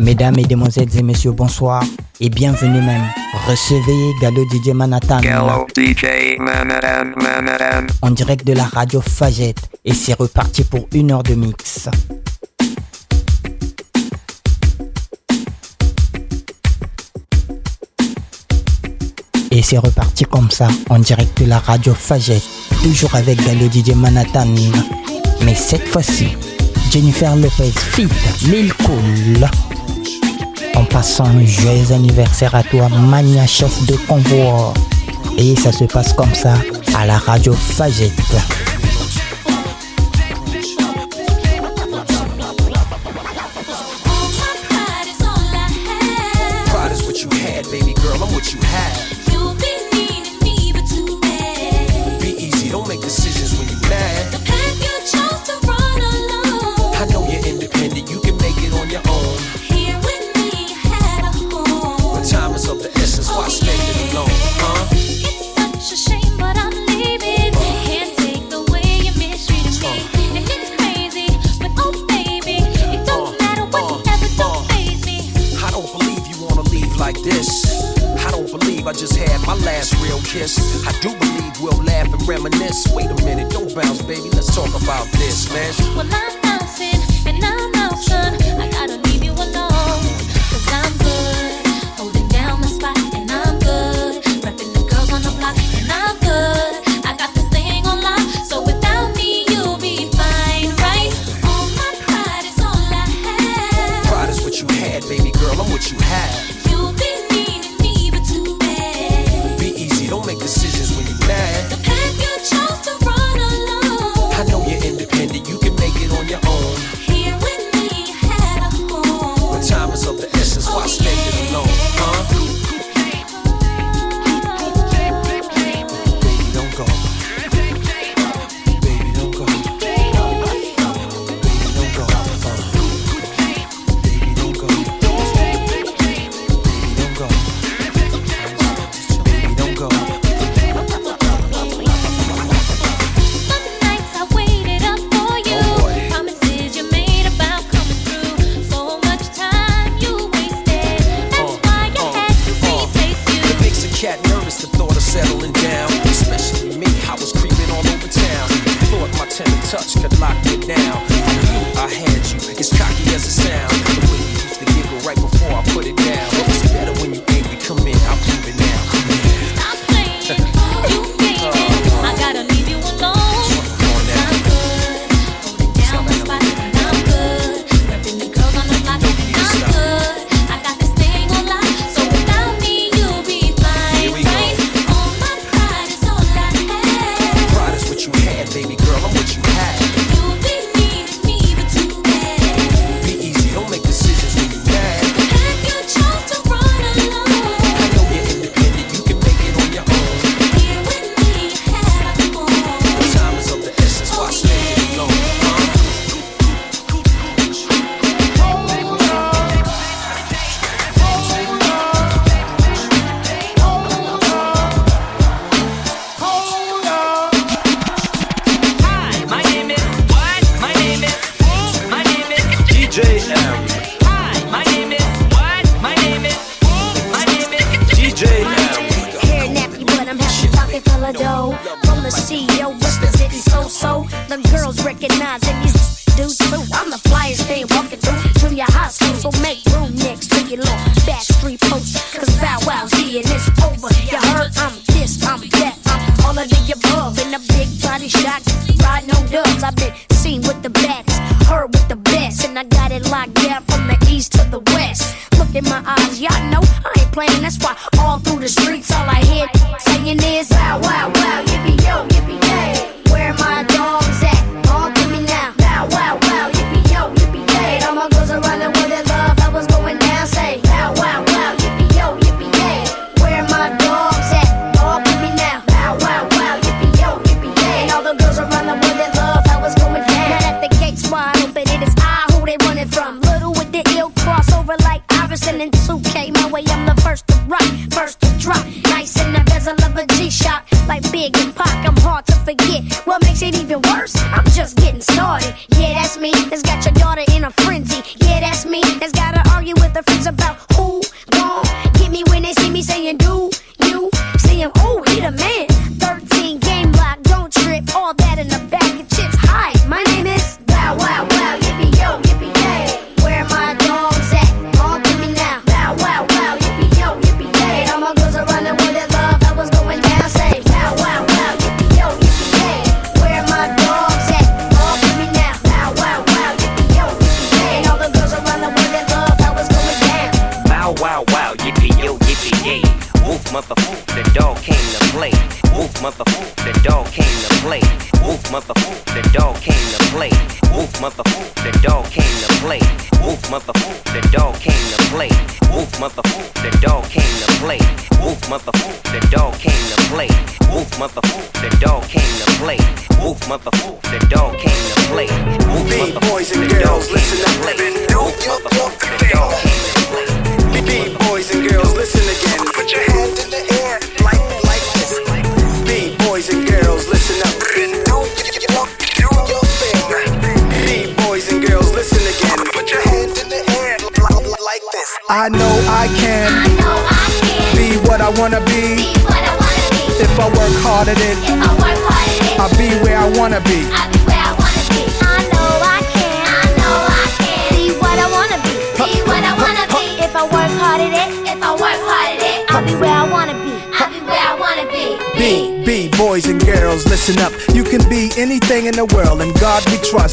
Mesdames et demoiselles et messieurs, bonsoir et bienvenue même. Recevez Gallo DJ Manhattan. Gallo DJ Manhattan, Manhattan. En direct de la radio Fagette. Et c'est reparti pour une heure de mix. Et c'est reparti comme ça, en direct de la radio Fagette. Toujours avec Gallo DJ Manhattan. Mais cette fois-ci, Jennifer Lopez, Fit, Lil Cool. En passant un joyeux anniversaire à toi, Mania Chef de Convoi. Et ça se passe comme ça à la radio Fagette. baby girl, I'm what you have.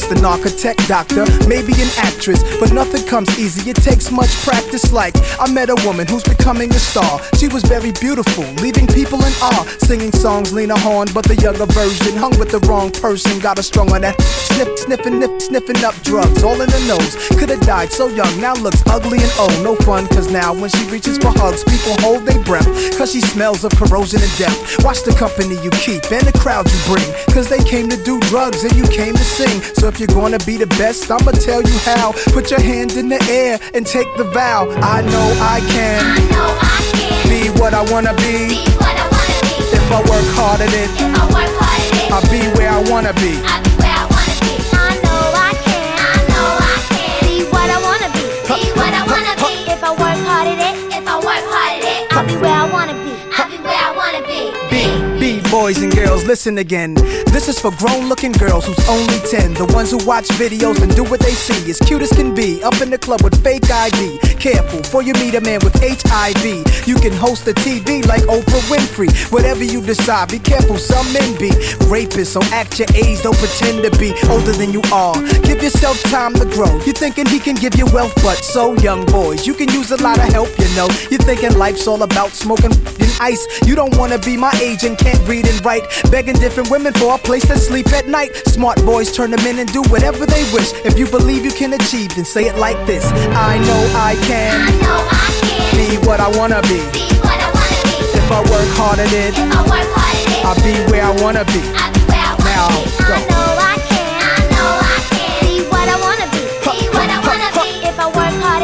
An architect, doctor, maybe an actress, but nothing comes easy. It takes much practice. Like, I met a woman who's becoming a star. She was very beautiful, leaving people in awe. Singing songs, Lena Horne, but the younger version hung with the wrong person. Got her strung on that sniff, sniffing, nip, sniffing up drugs, all in the nose. Could've died so young, now looks ugly and old. No fun, cause now when she reaches for hugs, people hold their breath. Cause she smells of corrosion and death. Watch the company you keep and the crowd you bring. Cause they came to do drugs and you came to sing. So if you're gonna be the best, I'ma tell you how. Put your hand in the air and take the vow. I know I can I know I can be what I wanna be be. what I wanna be. If I work hard at it, If I work hard at it, I'll be where I wanna be. I'll be where I wanna be. I know I can. I know I can be what I wanna be. Be what I wanna be. If I work hard at it, boys and girls, listen again. This is for grown looking girls who's only 10. The ones who watch videos and do what they see. As cute as can be, up in the club with fake ID. Careful, for you meet a man with HIV. You can host a TV like Oprah Winfrey. Whatever you decide, be careful, some men be rapists. So act your age, don't pretend to be older than you are. Give yourself time to grow. You're thinking he can give you wealth, but so young boys, you can use a lot of help, you know. You're thinking life's all about smoking and ice. You don't wanna be my age and can't read and write. Begging different women for a place to sleep at night. Smart boys turn them in and do whatever they wish. If you believe you can achieve, then say it like this I know I can, I know I can be what I wanna be. be what I wanna be. If I work hard at it, If I work hard at it, I'll be where I wanna be. I'll be where I wanna Now, be. go. I know I can. I know I can be what I wanna be. Be what I wanna be. If I work hard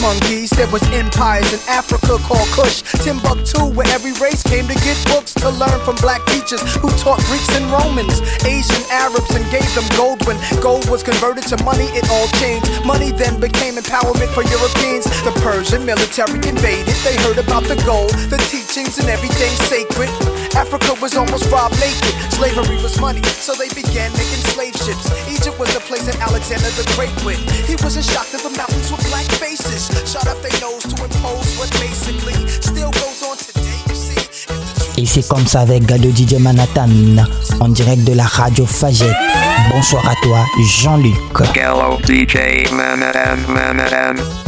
monkeys. There was empires in Africa called Kush, Timbuktu, where every race came to get books to learn from black teachers who taught Greeks and Romans, Asian Arabs, and gave them gold. When gold was converted to money, it all changed. Money then became empowerment for Europeans. The Persian military invaded. They heard about the gold, the teachings, and everything sacred. Africa was almost robbed naked. Slavery was money, so they began making slave ships. Egypt was the place that Alexander the Great went. He wasn't shocked that the mountains were black faces. Shot up their nose to impose what basically Et c'est comme ça avec Gado DJ Manhattan, en direct de la radio Fagette. Bonsoir à toi, Jean-Luc. Manhattan Manhattan.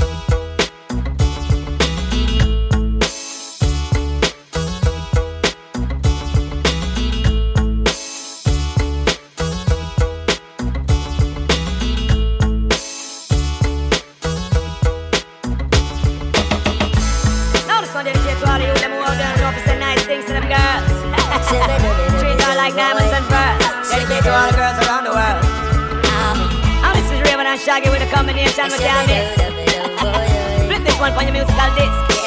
Pearls. To all the girls around the world. Um, and this is Rayvon and Shaggy with a combination with their mix. Flip this one on your musical disc.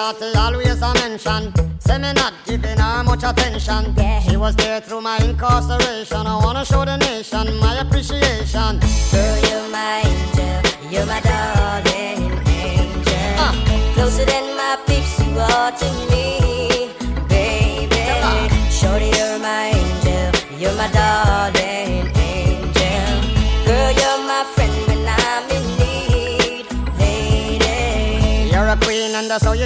Shorty always a mention. Say me not giving her much attention. She was there through my incarceration. I wanna show the nation my appreciation. Girl, you're my angel. You're my darling angel. Ah. Closer than my peeps, you are to me, baby. Shorty,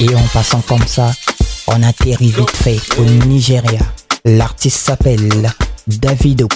Et en passant comme ça, on atterrit vite fait au Nigeria. L'artiste s'appelle Davido.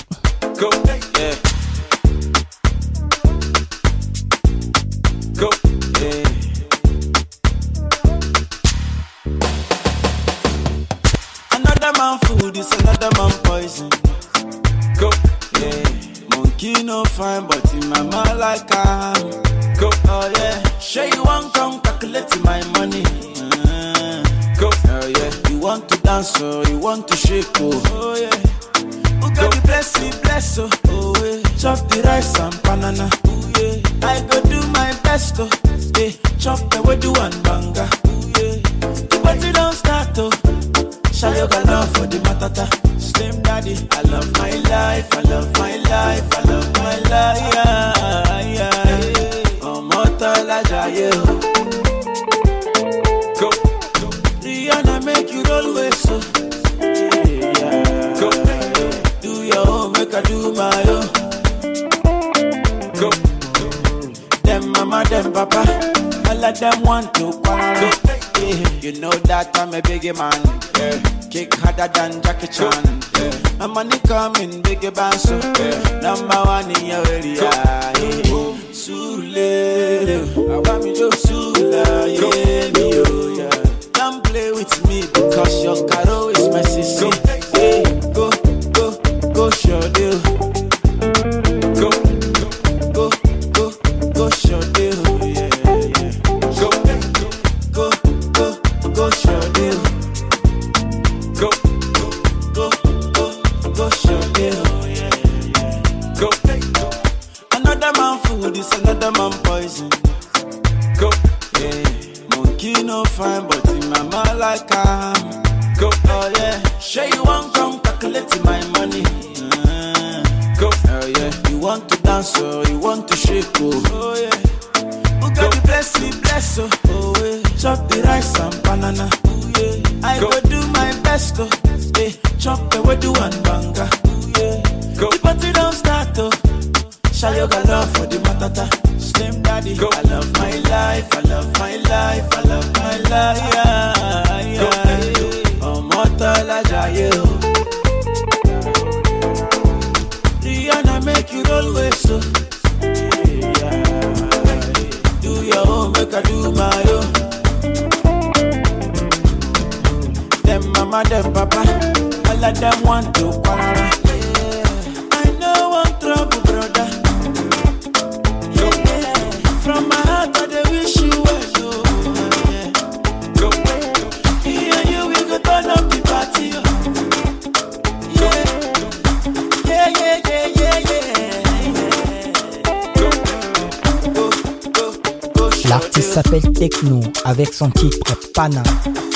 Son titre Pana.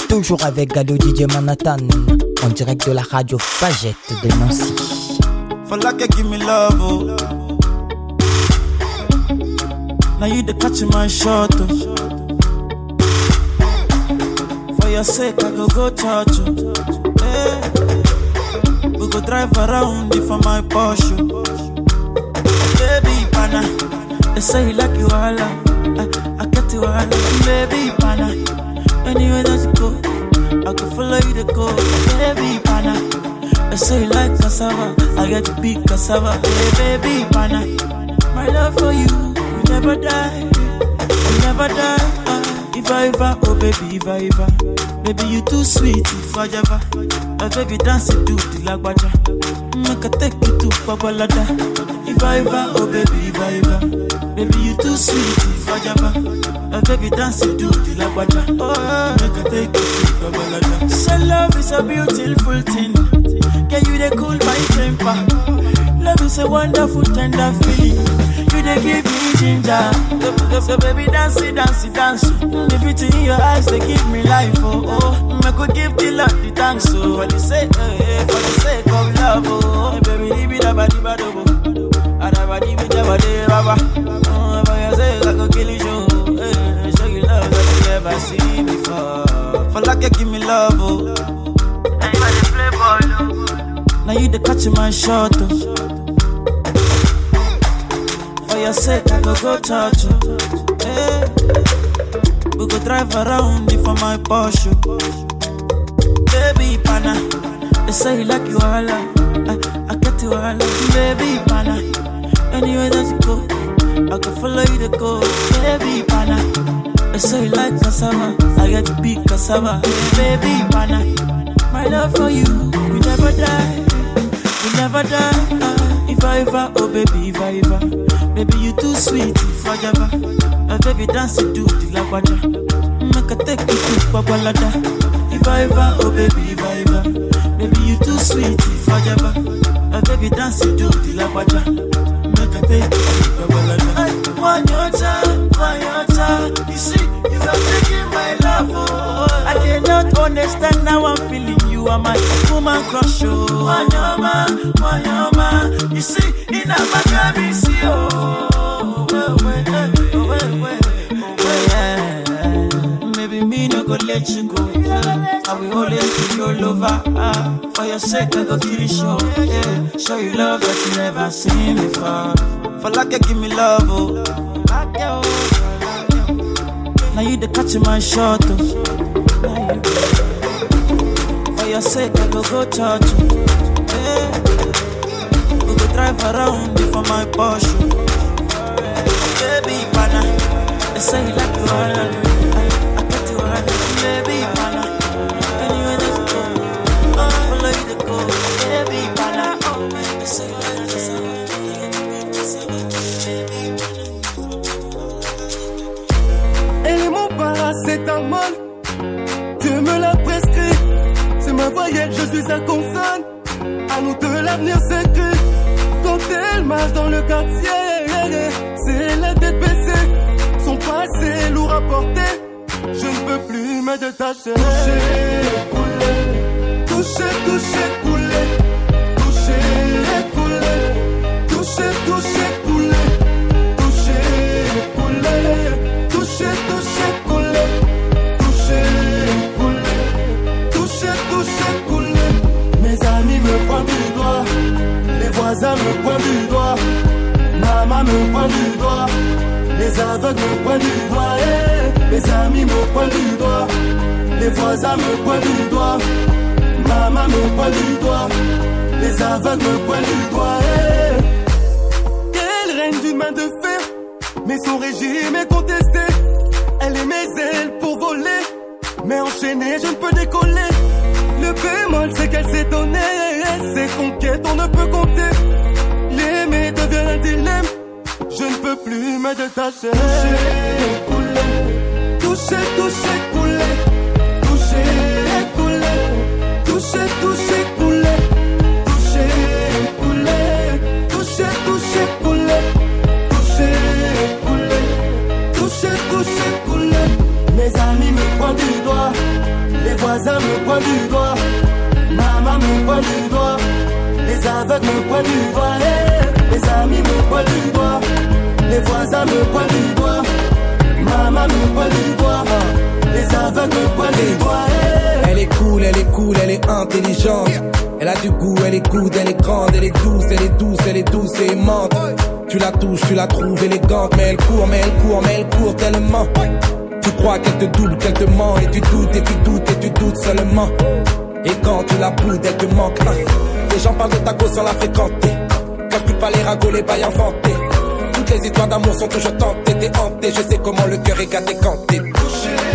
Toujours avec Galo DJ Manhattan en direct de la radio Fagette de Nancy. Like give me love, oh. Now you the catch my shot, oh. For your sake, I go go church, oh. Hey. We go drive around it for my Porsche. oh. Baby, pana, they say you like you all, I, I you all, baby, pana. Anywhere that you go, I can follow you to go, baby, pana. I say you like cassava, I get to be cassava. Hey, baby, pana. My love for you will never die, will never die. If I ever, oh baby, if I ever, baby you too sweet, if I ever. My baby dance it to the lagwaja. Make mm, I take you to Babalada. If I ever, oh baby, if I ever, baby you too sweet, I ever. Baby dance it to the lagwaja. Oh, make I take you to Babalada. So love is a beautiful thing. Can you they cool my temper? Love is a wonderful, tender feeling. You they give me ginger. So, baby, dance it, dance it, dance. The beauty in your eyes, they give me life. Oh, oh. I could give the Lord the thanks. Oh, for the sake, eh, eh, for the sake of love. Oh, baby, leave it up, di ba do bo. Adaba di bi jaba de baba. For your sake, I could kill you. Show, eh, show you love that you never seen before. For like you give me love. Oh. Now you the catch my shot. Oh. For your sake, I go go touch you. Hey. We go drive around for my Porsche. Baby pana, they say you like you all. I, I get you all. Baby pana, anywhere that you go, I can follow you to go. Baby pana, they say you like cassava. I get to big cassava. Baby pana, my love for you will never die, will never die. Ah, if I ever, oh baby, if I ever, baby you too sweet, I ever, uh, baby dance to the lagwaja, make I take you to Babalada. If I ever, oh baby, if I ever, baby you too sweet, I ever, uh, baby dance to the lagwaja, I take you to Babalada. One your time, one your time, you see, you are taking my love, oh. I cannot understand how I'm feeling. You are my woman crush, oh. Wanyama, wanyama. You see, in a magami, see, oh. Well, well, oh, well, well, oh, well, yeah. Maybe me no go let you go. I will always be your lover. Ah, for your sake, I go kill you, show. Yeah, show you love that you never seen before. For like you give me love, oh. Now you the catch my shot, oh. For your sake, I go go church, you. Yeah. We go drive around before my Porsche. Baby, pana, they say you like to run. À nous de l'avenir s'écrit. Quand elle marche dans le quartier, c'est la tête baissée. Son passé lourd à porter. Je ne peux plus me détacher. Toucher, couler. Toucher, toucher, couler. Toucher, couler. Toucher, toucher. Les voisins me pointent du doigt. Maman me pointe du doigt. Les aveugles me pointent du doigt. eh. Mes amis me pointent du doigt. Les voisins me pointent du doigt. Maman me pointe du doigt. Les aveugles me pointent du doigt. eh. Elle règne d'une main de fer. Mais son régime est contesté. Elle est mes ailes pour voler. Mais enchaînée, je ne peux décoller. Le bémol, c'est qu'elle s'est donnée. Ses conquêtes, on ne peut compter. L'aimer devient un dilemme. Je ne peux plus me détacher. Toucher, couler. Toucher, toucher, couler. Toucher, couler. Toucher, toucher, couler. Toucher, couler. Toucher, toucher, couler. Toucher, couler. Toucher, toucher, couler. Mes amis me pointent du doigt. Les voisins me pointent du doigt. Me pointe du doigt. Les aveugles me pointent du doigt. eh. Les amis me pointent du doigt. Les voisins me pointent du doigt. Maman me pointe du doigt. Les aveugles me pointent du doigt. eh. Elle est cool, elle est cool, elle est intelligente. Elle a du goût, elle est good, elle est grande, elle est douce, elle est douce, elle est douce et aimante. Tu la touches, tu la trouves élégante, mais elle court, mais elle court, mais elle court tellement. Tu crois qu'elle te double, qu'elle te ment, et tu doutes, et tu doutes, et tu doutes seulement. Et quand tu la boudes, elle te manque. Ah, Les gens parlent de ta go sans la fréquenter. Calcule pas les ragots, les bails inventés. Toutes les histoires d'amour sont toujours tentées, t'es hanté. Je sais comment le cœur est gâté quand t'es touché.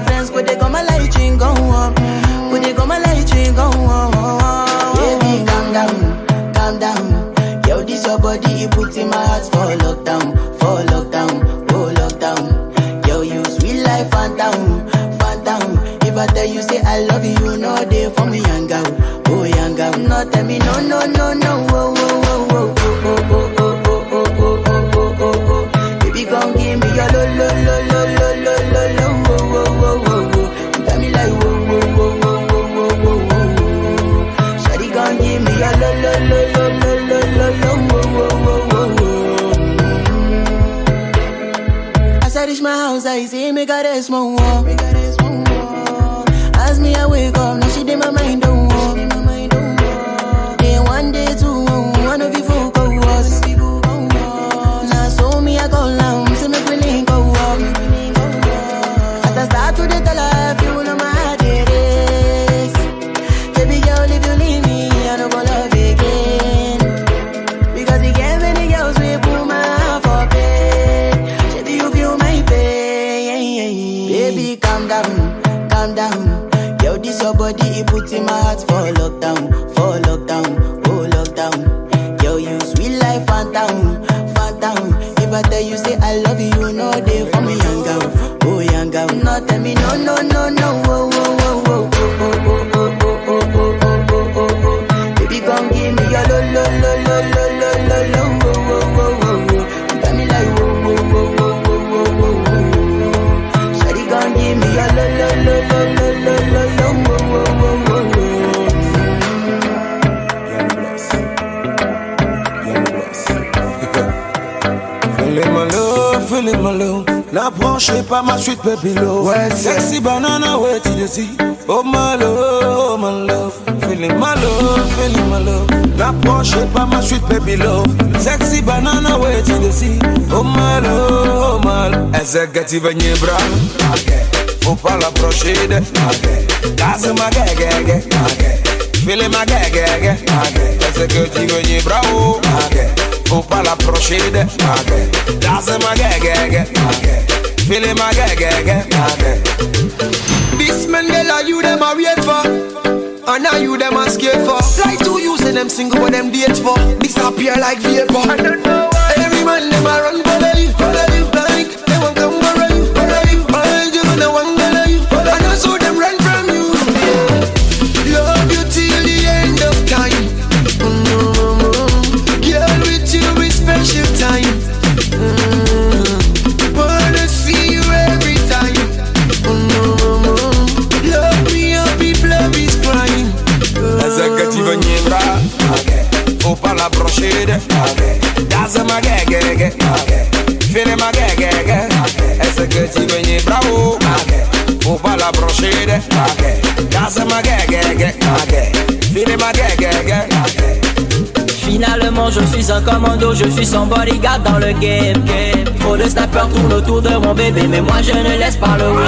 One. Friends go they go my light ring go on. Go they go my light ring go on. Baby calm down, calm down. Yo this your body it puts in my heart for lockdown, for lockdown, oh lockdown. Yo you sweet life phantom, phantom. If I tell you say I love you, you know they for me young girl, oh young girl. No tell me no no no no, oh oh oh It's my war. N'approchez pas ma suite, baby love. Ouais, sexy banana, wait till you see. Oh my love, oh my love. Feeling my love, feeling my love. That Porsche by my sweet baby love. Sexy banana waiting to see. Oh my love, oh my Executive nyebra. Faut pas l'approcher de. Casse ma gueule, File ma gueule, Executive nyebra. Faut pas l'approcher de. Casse ma gueule, File ma gueule, This man, girl, are you them a wait for? And now you them a scared for? Like two you say them single, but them date for? Disappear like vapor. I don't know why. Every man them a run follow you, follow you, like Finalement je suis un commando, je suis son bodyguard dans le game, game. Trop de snappers tournent autour de mon bébé, mais moi je ne laisse pas le win.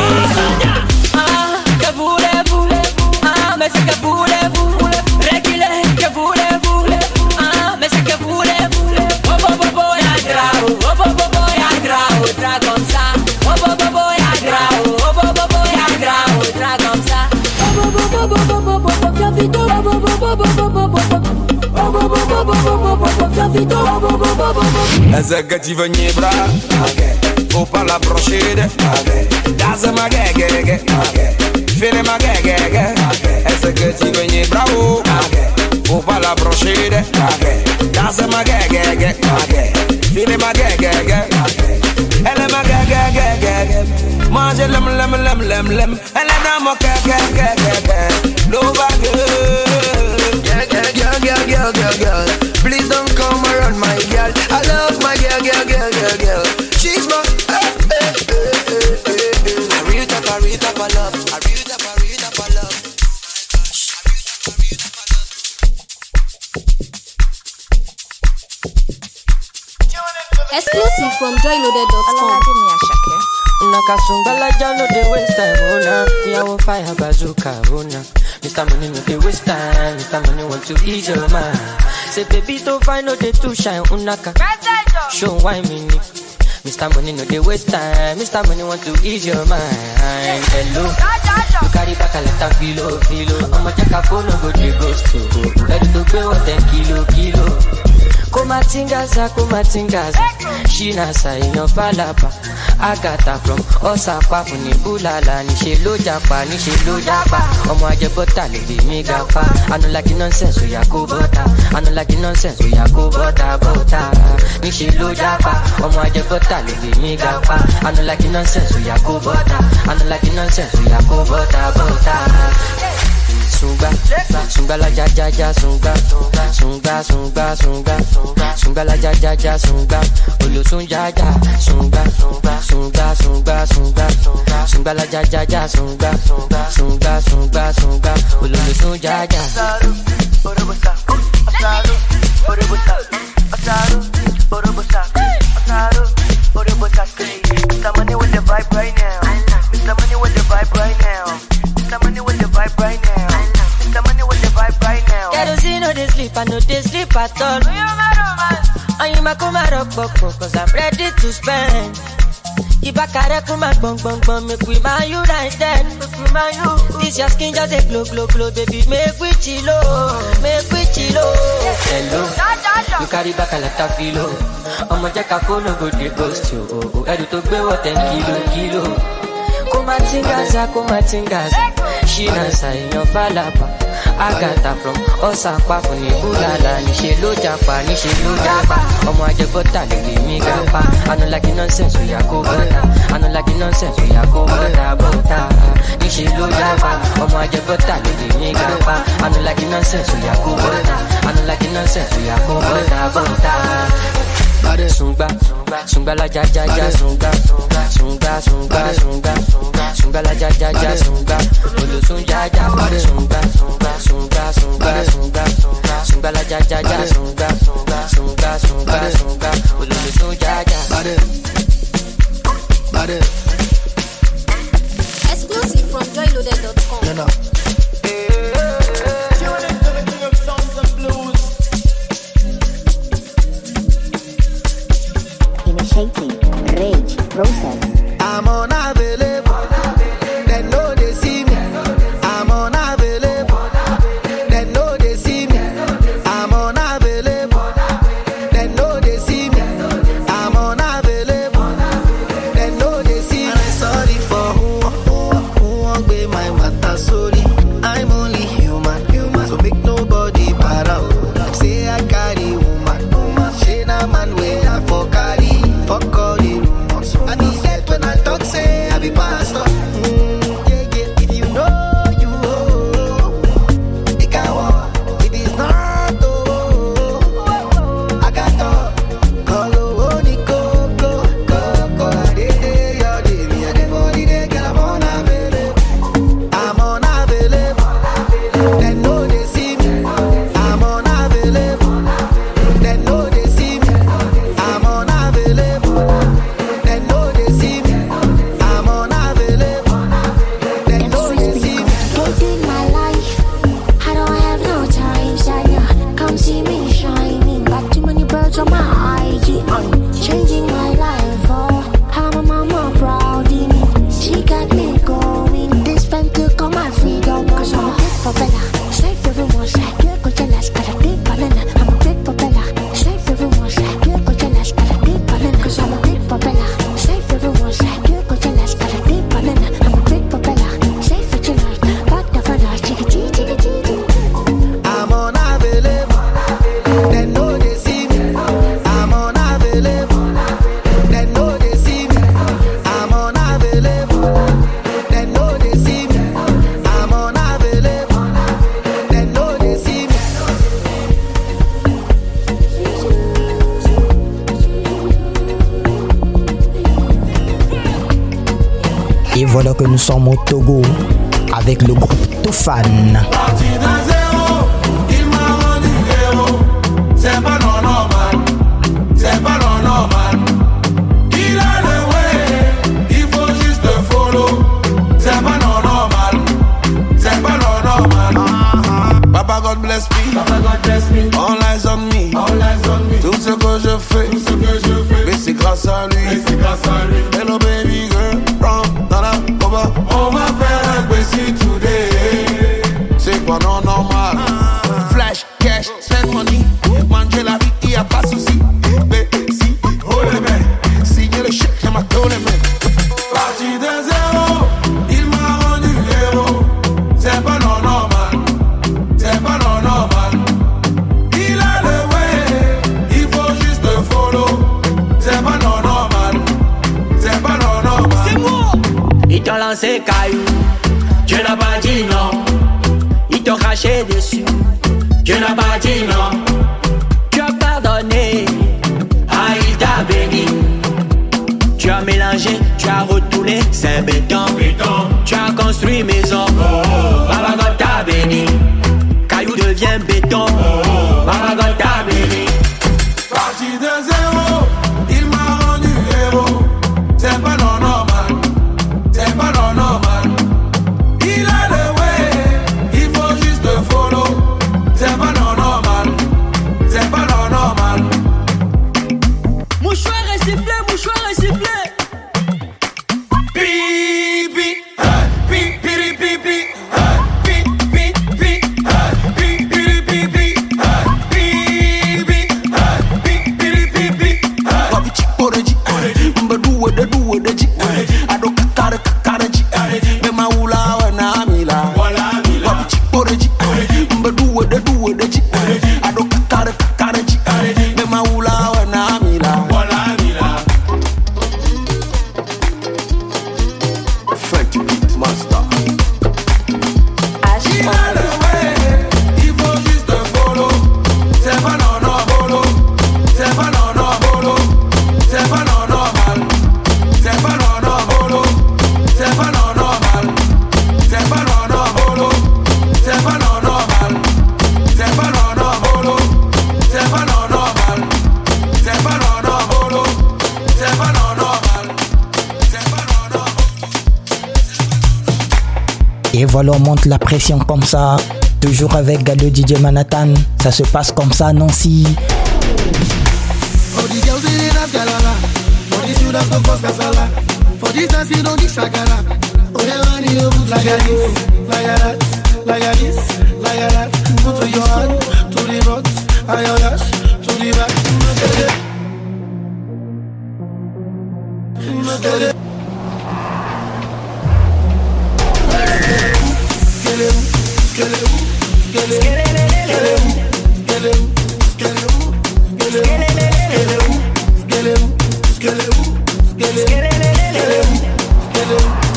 Ah, que voulez-vous? Ah, mais c'est que voulez-vous Ezeket nie brak Opala prosede Daza ma gegege Fene ma gegege Ezeket nie bravo Opala prosede Daza ma gegege Fene ma gegege Elle ma gegege Mange lem lem lem lem lem Elle n'a ma gegege L'eau va gueule Girl, girl, girl, girl, girl, girl, girl. Please don't come around my girl. I love my girl, girl, girl, girl, girl. She's my. eh, eh, eh, eh, eh. I real top, I real top, I love. I real top, I real top, I love. Exclusive from joyloaded.com. Nakasumbala jalo de waste time, oh nah. Me I want fire bazooka, oh nah. Mr. Money no dey waste time, Mr. Money want to ease your mind. Say baby to find no dey too shine, oh, unaka. Show why me ni. Mr. Money no dey waste time, Mr. Money want to ease your mind. Hello, you carry back a of filo, filo. I'ma check a phone, no go dey ghost to. Ready to pay what ten kilo, kilo. Kumatingaza kumatingaza. Ṣínàṣà èèyàn fàlàbà àgàtà from ọ̀sàpá fún ní búlàlà níṣẹ́ ló japa níṣẹ́ ló japa ọmọ ajẹbọ́tà lè fi mí ga pa anulagi nonsense oya kó bọ́tà anulagi nonsense oya kó bọ́tà bọ́tà níṣẹ́ ló japa ọmọ ajẹbọ́tà lè fi mí ga pa anulagi nonsense oya kó bọ́tà anulagi nonsense bọ́tà bọ́tà zumba, zumba la ya ya ya zumba, zumba zumba zumba, zumba la ya ya ya zumba, olosun ya ya zumba, zumba zumba zumba, zumba la ya ya ya zumba, zumba zumba zumba, olosun ya ya. Orobosa. Mr. Money with the vibe right now. Mr. Money with the vibe right now. sleep, I know they sleep at all. And you my kuma rock buck cause I'm ready to spend. Ibakare kuma bong bong bong, make we man united. This your skin just a glow glow glow, baby, make we chillo, oh. make we chillo. Oh. Hello, you carry back a lot of kilo. Ọmọ jẹ́ ká fóònù go dey ghost you. Oh, Ẹ̀rù tó gbé wọ̀ ten kilo kilo. Kuma má tingaza, kuma má tingaza. Ṣí náà ṣàyẹ̀yàn falapa àgàtà from ọ̀sàpá fún ní búlàlà níṣẹ́ ló japa níṣẹ́ ló japa. Ọmọ ajẹbọ́tà lè lè mí gapa. Anulagi nonsense òyà kó bọ́tà anulagi nonsense òyà kó bọ́tà bọ́tà níṣẹ́ ló japa. Ọmọ ajẹbọ́tà lè lè mí gapa. Anulagi nonsense òyà kó bọ́tà anulagi nonsense òyà kó bọ́tà bọ́tà. Sunga, sunga la ja ja ja sunga, sunga sunga sunga, sunga la ja ja ja sunga, olu sunga ja sunga, sunga sunga sunga, sunga la ja ja ja sunga, sunga sunga sunga, olu sunga ja. Exclusive from joyloaded.com. rage, process. I'm on a village. voilà, on monte la pression comme ça. Toujours avec le DJ Manhattan, ça se passe comme ça, Nancy. Let's get it. Get it.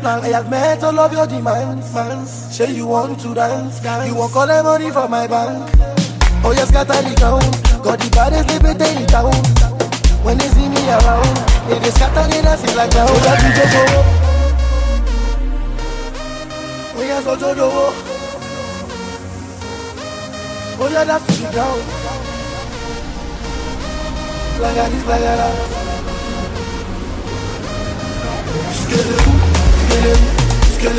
plan. I met all of your demands. Say you want to dance. You want all the money from my bank. Oh, yes, scatter the ground. Got the baddest liberty in town. When they see me around, they just scatter the see like that. Oh, yeah, DJ Go. Oh, yes, I Do. Oh, yeah. Like I just like that. Scared Skeleu,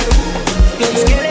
skeleu, it.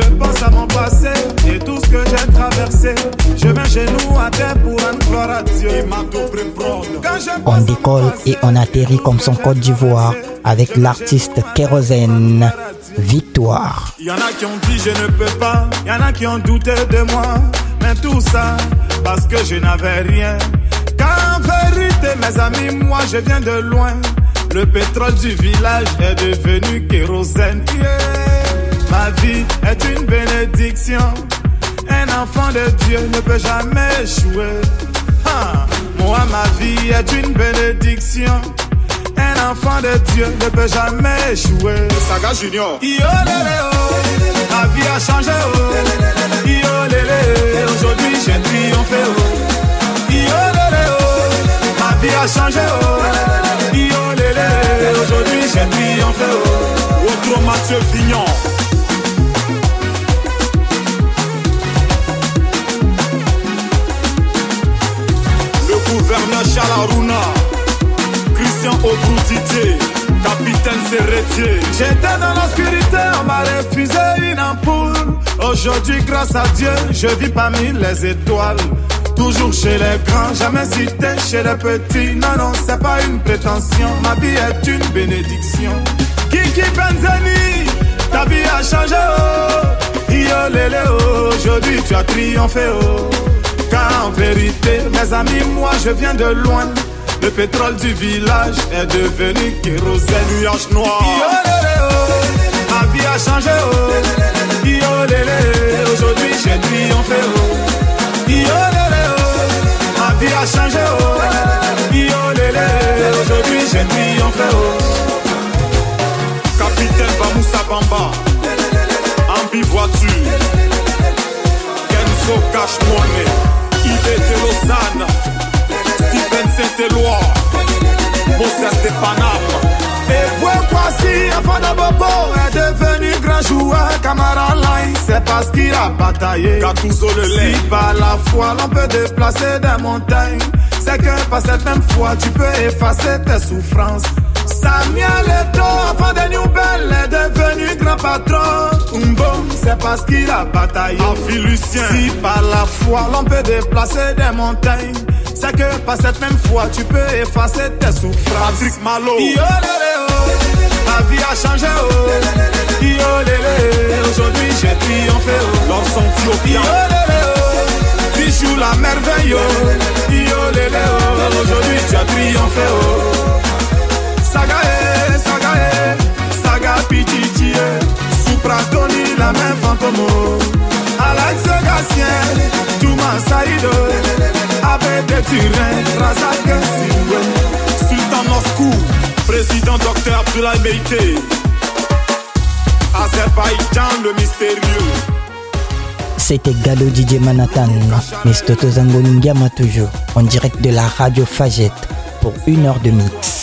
Je pense à mon passé et tout ce que j'ai traversé. Je mets genoux à terre pour une gloire à Dieu. On décolle et on atterrit comme son Côte d'Ivoire avec l'artiste Kérosène. Victoire. Il Y en a qui ont dit je ne peux pas, Il y en a qui ont douté de moi, mais tout ça parce que je n'avais rien. Car en vérité, mes amis, moi je viens de loin. Le pétrole du village est devenu kérosène. Ma vie est une bénédiction. Un enfant de Dieu ne peut jamais échouer. Ah, Moi, ma vie est une bénédiction. Un enfant de Dieu ne peut jamais échouer. Saga Junior. Yo, oh. Ma vie a changé. Oh. Yo, lélé. Aujourd'hui, j'ai triomphé. Oh. Yo, lélé, oh. Ma vie a changé. Oh. Yo, lélé. Aujourd'hui, j'ai triomphé. Oh. Autre Mathieu Fignon. Gouverneur Chalaruna. Christian capitaine Serretier. J'étais dans l'obscurité, on m'a refusé une ampoule. Aujourd'hui, grâce à Dieu, je vis parmi les étoiles. Toujours chez les grands, jamais cité chez les petits. Non, non, c'est pas une prétention, ma vie est une bénédiction. Kiki Benzani, ta vie a changé, oh. Yo, lélé, oh. Aujourd'hui, tu as triomphé, oh. Car en vérité, mes amis, moi, je viens de loin. Le pétrole du village est devenu kérosène, nuage noir. Oh. Ma vie a changé, oh. Aujourd'hui j'ai triomphé, oh. Oh. Ma vie a changé, oh. Lélé, aujourd'hui j'ai triomphé, oh. Capitaine Bamoussa Bamba, Ambi voiture, Kenzo Cash Money, Moses de Paname. Et voici, avant de Bobo est devenu grand joueur, Camara Line, c'est parce qu'il a bataillé. Gattuso le lait. Si par la foi l'on peut déplacer des montagnes, c'est que par cette même foi tu peux effacer tes souffrances. Samuel Eto, avant de Newbell, est devenu grand patron. Umbo, c'est parce qu'il a bataillé. Lucien. Si par la foi l'on peut déplacer des montagnes, c'est que par cette même foi tu peux effacer tes souffrances. Patrick Malo. Yo. Ma vie a changé, oh. Yo, aujourd'hui j'ai triomphé, oh. L'ensemble Yo, lélé, oh. Tu joues la merveille, oh. Yo. Aujourd'hui tu as triomphé, oh. Saga, eh, saga, eh. Saga. Supra, Tony, la main fantomo. Alex Gatien, Touma Saïdo, Abbé de Turin, Razak Siwe, Sultan Moscou, Président Dr Abdoulaye Meïté, Azerbaïdjan le mystérieux. C'était Galo DJ Manhattan, Mr. Tozango Ndiama toujours, en direct de la radio Fagette pour une heure de mix.